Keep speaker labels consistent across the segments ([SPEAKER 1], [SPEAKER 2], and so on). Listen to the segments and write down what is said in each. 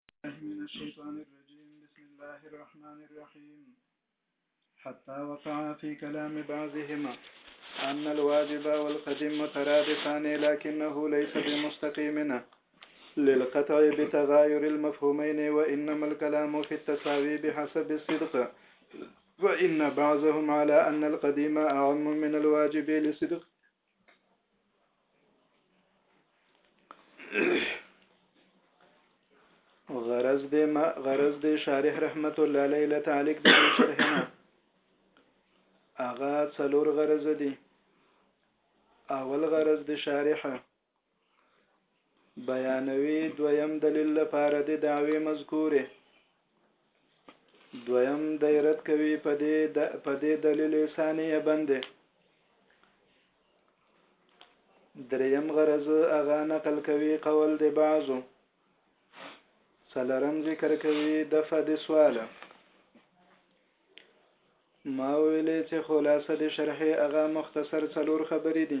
[SPEAKER 1] الله من الشيطان الرجيم بسم الله الرحمن الرحيم حتى وقع في كلام بعضهما أن الواجب والقدم مترادفان لكنه ليس بمستقيمنا للقطع بتغاير المفهومين وإنما الكلام في التساوي بحسب الصدق وإن بعضهم على أن القديم أعم من الواجب لصدق غرض دې ما غرض دې شارح رحمت الله علیه له تعلق د شرح نه اغا څلور غرض دي اول غرض دې شارحه بیانوي دویم دلیل لپاره د دعوی مذکوره دویم د رد کوي په دې د په دې دلیل ثانیه بنده دریم غرض اغا نقل کوي قول د بعضو سلرم ذکر کوي د فد سواله ما ویلې چې خلاصه د شرح اغا مختصر څلور خبرې دي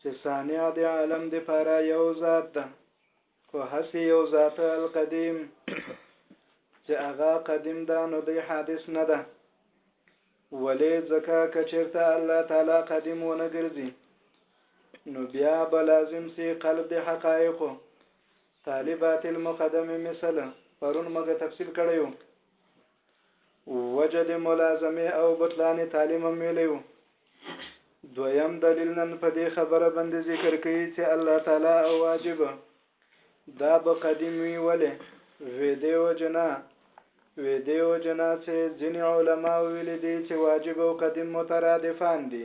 [SPEAKER 1] چې صانع د عالم د پاره یو ذات ده خو هسې یو ذات القدیم چې هغه قدیم ده نو دی حادث نه ده ولې ځکه که چېرته الله تعالی قدیم ونه ګرځي نو بیا به لازم سي قلب د حقایقو طالبات المقدمه مثلا پرون موږ تفصیل کړیو وجه د ملازمې او بطلان تعلیم هم ویلی وو. دویم دلیل نن په دې خبره باندې ذکر کوي چې الله تعالی او واجب دا به قدیم وی ولې ویدیو جنا ویدیو جنا چې ځینې علما ویلي دي چې واجب او قدیم مترادفان دي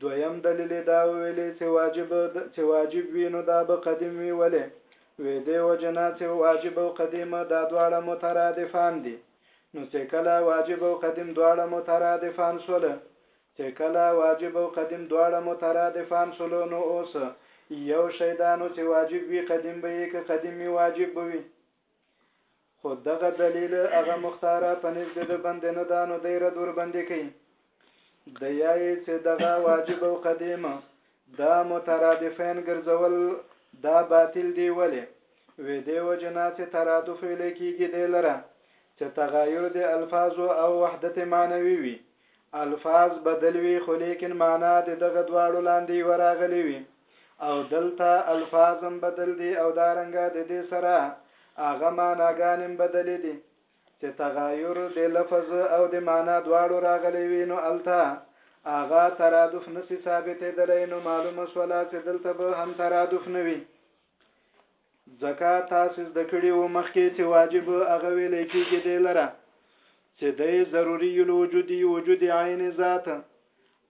[SPEAKER 1] دویم دلیل یې دا ویلې چې واجب چې واجب وي نو دا به قدیم وي ولې وې دې وجه نه چې واجب او قدیم دا دواړه مترادفان دي نو چې کله واجب او قدیم دواړه مترادفان شول چې کله واجب او قدیم دواړه مترادفان شول نو اوس یو شی دا نو چې واجب وي قدیم به یې که قدیم وي واجب به وي خو دغه دلیل هغه مختاره په نزد د بند نه دا نو دی رد وربندې کوي د یای چې دغه واجب او قدیم دا مترادفین ګرځول دا باطل دی ولی وې دی و جنا چې ترادف ویل کیږي دی لره چې تغایر د الفاظ او وحدت معنوي وي الفاظ بدل وي خو ليکن معنا د دغه دواړو لاندې يوه راغلې وي او دلته الفاظ هم بدل دي او دا رنګه د دې سره هغه معناګان هم بدلې دي چې تغایر د لفظ او د معنا دواړو راغلې وي نو الته هغه ترادف نسی ثابتېدلی نو معلومه شوله چې دلته به هم ترادف نه وي ځکه تاسې زده کړي وو مخکې چې واجب هغه ویل کېږي دی لره چې دی ضروري الوجودي وجود عین ذات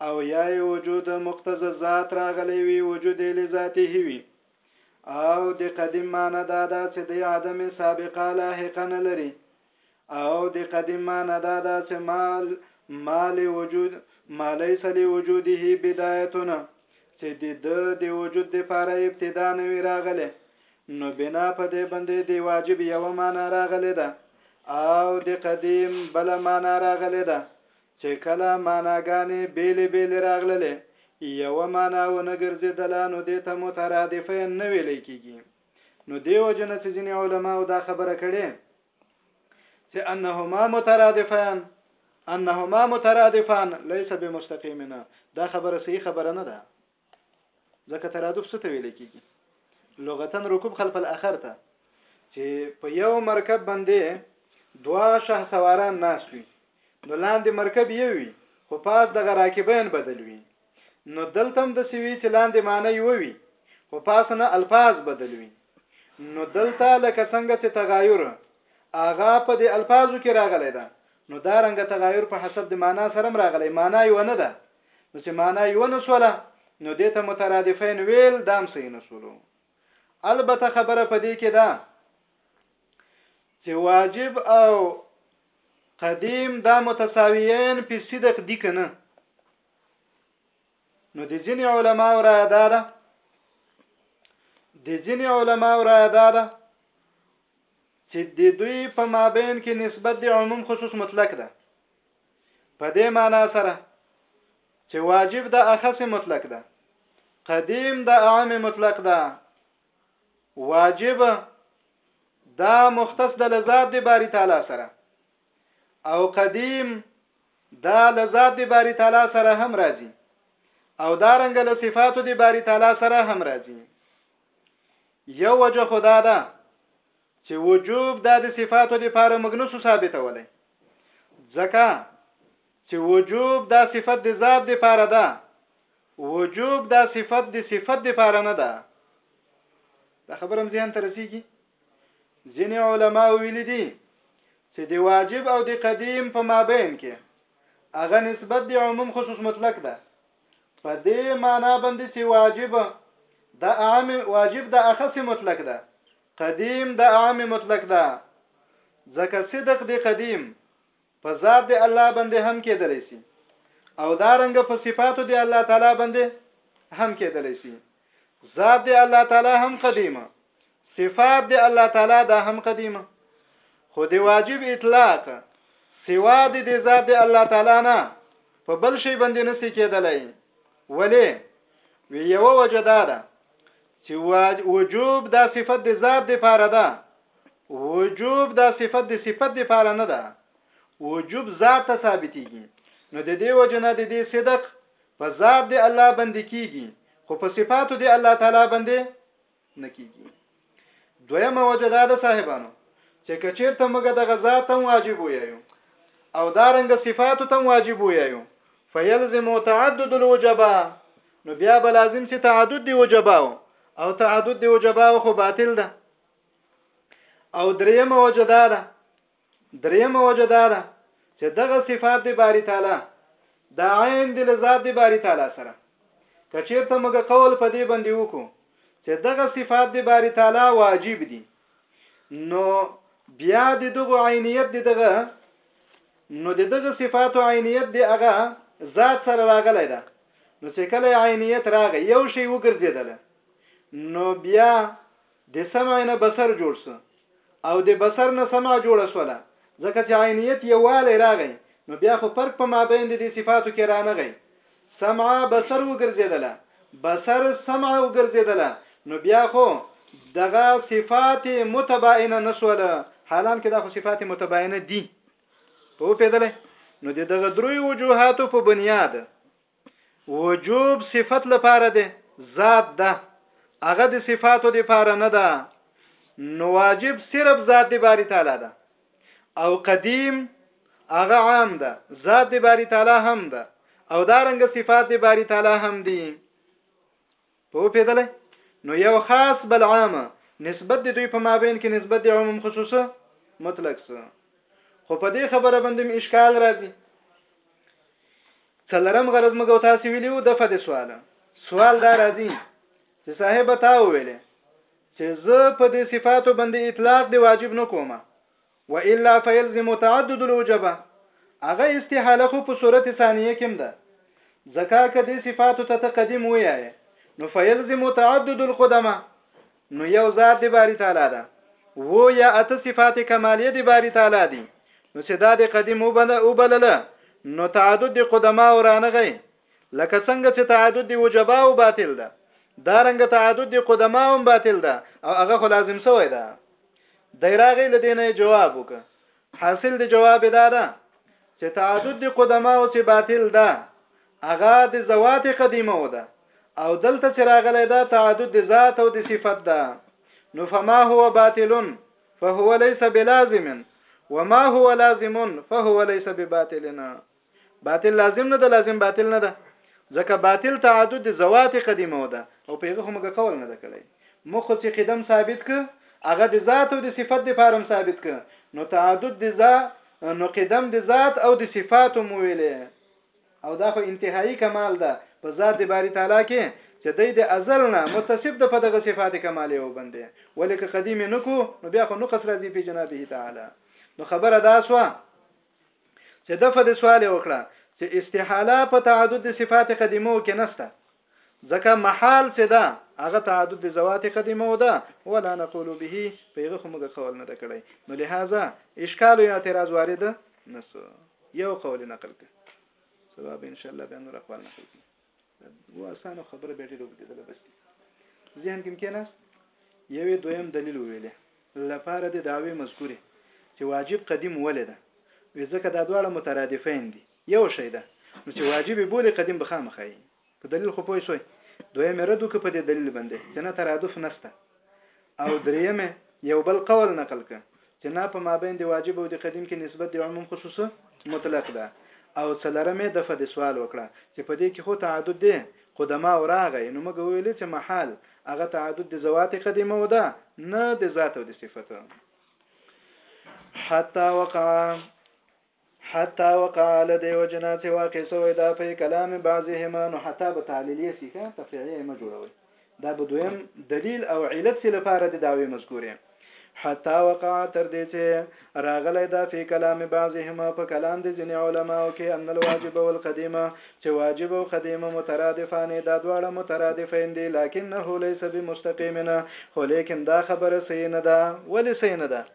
[SPEAKER 1] او یا وجود مقتضى ذات راغلی وي وجود لذاته وي او د قدیم معنی دا ده چې دی عدم سابقه لاحقه نه لري او د قدیم معنی دا ده چې مال مال وجود ما ليس لوجوده بدايتنا چې د د د وجود د پاره ابتدا نه وی راغله نو بنا په دې باندې د واجب یو معنا راغله ده او د قدیم بل معنا راغله ده چې کله معناګانې بیل بیل راغله یو معنا و نه ګرځیدله نو دې ته مترادفه نه ویل کیږي نو دې وجه نه چې ځینې علماو دا خبره کړې چې انهما مترادفان انهما مترادفان ليس بمستقيمنا دا خبره صحیح خبره نه ده ځکه ترادف څه ته ویل کیږي لغتا رکوب خلف الاخر ته چې په یو مرکب باندې دوا شه سواران ناس وي نو لاندې مرکب یو وي خو پاس دغه راکبین بدل وي نو دلته هم د سوي چې لاندې معنی ووي خو پاسنه الفاظ بدل وي نو دلته لکه څنګه چې تغایر اغا په دې الفاظو کې راغلی ده نو دا رنګ تغایر په حسب د معنا سره راغلی معنا یو نه ده نو چې معنا یو نه سوله نو دې ته مترادفین ویل دام صحیح نه سولو البته خبره په دې کې ده چې واجب او قدیم دا متساویین په صدق دي کنه نو د ځینې علما او رایه دا ده د ځینې علما او رایه دا ده چې د دوی په مابین کې نسبت د عموم خصوص مطلق ده په دې معنی سره چې واجب د اخص مطلق ده قدیم د عام مطلق ده واجب دا مختص د لذات دی باری تعالی سره او قدیم دا لذات دی باری تعالی سره هم راځي او دا رنګ له صفاتو دی باری تعالی سره هم راځي یو وجه خدا ده چې وجوب د صفاتو لپاره مغنوسو ثابتولې ځکه چې وجوب دا صفت د ذات د پاره ده وجوب دا صفت د صفت د پاره نه ده دا خبره هم ذهن ته رسیږي ځینې علماو ویلي دي چې د واجب او د قدیم په مابین کې هغه نسبت د عموم خصوص مطلق ده په دې معنا باندې چې واجب د عام واجب د اخص مطلق ده قدیم د عام مطلق ده ځکه صدق د قدیم په ذات د الله بندې هم کېدلی سي او دا رنګ په صفاتو د الله تعالی بندې هم کېدلی سي ذات د الله تعالی هم قدیمه صفات د الله تعالی دا هم قدیمه خو د واجب اطلاق سوا د دې ذات د الله تعالی نه په بل شي باندې نسی کېدلی ولی وی یو وجه دا ده چې وجوب دا صفت د ذات د پاره ده وجوب دا صفت د صفت د پاره نه ده وجوب ذات ته ثابتېږي نو د دې وجنه د دې صدق په ذات د الله باندې کیږي خو په صفاتو د الله تعالی باندې نه کیږي دویمه وجه دا ده صاحبانو چې کچیرته موږ د غزا تم واجب ویایو او دارنګ صفاتو تم واجب ویایو فیلزم تعدد الوجبا نو بیا به لازم سي تعدد دی وجباو او تعدد دی وجباو خو باطل ده او دریمه وجه دا ده دریمه وجه دا ده چې دغه صفات د باری تعالی دا عین د لذات د باری تعالی سره کچیرته موږ قول په دې باندې وکړو چې دغه صفات د باری تعالی واجب دي نو بیا د دغه عینیت د دغه نو د دغه صفات او عینیت د هغه ذات سره راغلی ده نو چې کله عینیت راغی یو شی وګرځیدل نو بیا د سمع نه بصر جوړ سو او د بصر نه سمع جوړه سوله ځکه چې عینیت یووالی راغی نو بیا خو فرق په مابین د دې صفاتو کې رانغی سمع بصر وګرځېدله بصر سمع وګرځېدله نو بیا خو دغه صفات متباینه نسوله حالان کې دا خو صفات متباینه دي په پیدلې نو د دغه دروي وجوهاتو په بنیاد وجوب صفت لپاره ده ذات ده هغه د صفاتو لپاره نه ده نو واجب صرف ذات دی باری تعالی ده او قدیم هغه عام ده ذات دی باری تعالی هم ده او دارنګ صفات دی باری تعالی هم دي پوپیدلی نو یو خاص بل عام نسبت د دوی په مابین کې نسبت د عموم خصوصه مطلق سو خو په دې خبره باندې اشکال راځي څلرم غرض مګو تاسو ویلو د فد سوال سوال دا راځي چې صاحب تا ویلې چې زه په دې صفاتو باندې اطلاق دی واجب نه کومه والا فيلزم تعدد الوجبه هغه استحاله خو په صورت ثانيه کې ده ځکه که دې صفاتو ته ته قدیم وایې نو فیلزم تعدد القدمه نو یو ذات دی باری تعالی ده وو یا اته صفات کمالیه دی باری تعالی دي نو چې دا د قدیم وبلله نو تعدد د قدما ورانغی لکه څنګه چې تعدد دی وجبا او باطل ده دا رنګ تعدد دی قدما هم باطل ده او هغه خو لازم سوی ده دایراغه لدینه جواب وک حاصل دی جواب دا ده چې تعدد دی قدما او چې باطل ده هغه د زوات قدیمه و ده او دلته چې راغلی دا تعدد دی ذات او د صفت ده نو فما هو باطل فهو ليس بلازم وما هو لازم فهو ليس بباطلنا باطل لازم نه ده لازم باطل نه ده ځکه باطل تعدد د ذوات قدیمه ده او پیغه خو موږ کول نه کړی موږ خو چې قدم ثابت ک هغه د ذات او د صفت د فارم ثابت ک نو تعدد د ذا نو قدم د ذات او د صفات مو ویلې او دا خو انتهایی کمال ده په ذات د باری تعالی کې چې د د ازل نه متصف د په دغه صفات کمالې او بندې ولیک قدیم نکو نو بیا خو نقص راځي په جنابه تعالی نو خبره دا سوه چې دفع د سوال یې وکړه چې استحاله په تعدد د صفات قدیمو کې نسته ځکه محال چې دا هغه تعدد د ذوات قدیمو ده ولا نقول به پیغه خو موږ قول نه کړی نو لہذا اشکال یا اعتراض وارد نسو یو قول نقل کړ سبب ان شاء الله به نور اقوال نقل کړي و اسانه خبره به ډېر وګدل بس ذهن کې کېناست یوې دویم دلیل ویلې لپاره د داوی مذکوره چې واجب قدیم ولې ده وې ځکه دا دواړه مترادفین دي یو شی ده نو چې واجب بولی قدیم به خامخای په دلیل خو پوه شوي دویم رد وکړه په دې دلیل باندې چې نه ترادف نشته او دريمه یو بل قول نقل که چې نه په مابین دی واجب او دی قدیم کې نسبت دی عموم خصوص مطلق ده او څلرمه د فد سوال وکړه چې په دې کې خو تعدد دی قدما او راغی نو موږ ویل چې محال هغه تعدد د ذوات قدیمه ودا نه د ذات او د صفته حتا وقع حتی وقع له دې وجې نه چې واقع سوی دا فی کلام بعضهما نو حتی به تعلیلیه سی که تفریعیه مه جوړوئ دا به دویم دلیل او علت سی لپاره د دعوی مذکوره حتی وقع تر دې چې راغلی دا فی کلام بعضهما په کلام د ځینې علماو کې ان الواجب او القدیمه چې واجب او قدیمه مترادفان دا دواړه مترادفین دي لکنه ليس بمستقیمنا خو لیکن دا خبره صحیح نه ده ولی صحیح نه ده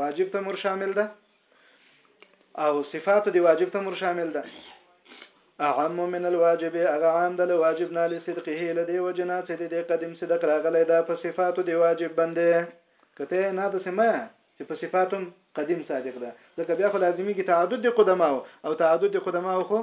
[SPEAKER 1] واجب ته مر شامل ده او صفات دی واجب ته مر شامل ده اعم من الواجب اغه عام ده واجب نه لصدقه لدی وجنا چې دی قدیم صدق راغلی ده په صفات دی واجب باندې کته نه د سمه چې په صفاتم قدیم صادق ده ځکه بیا خو لازمی کی تعدد قدما او تعدد قدما خو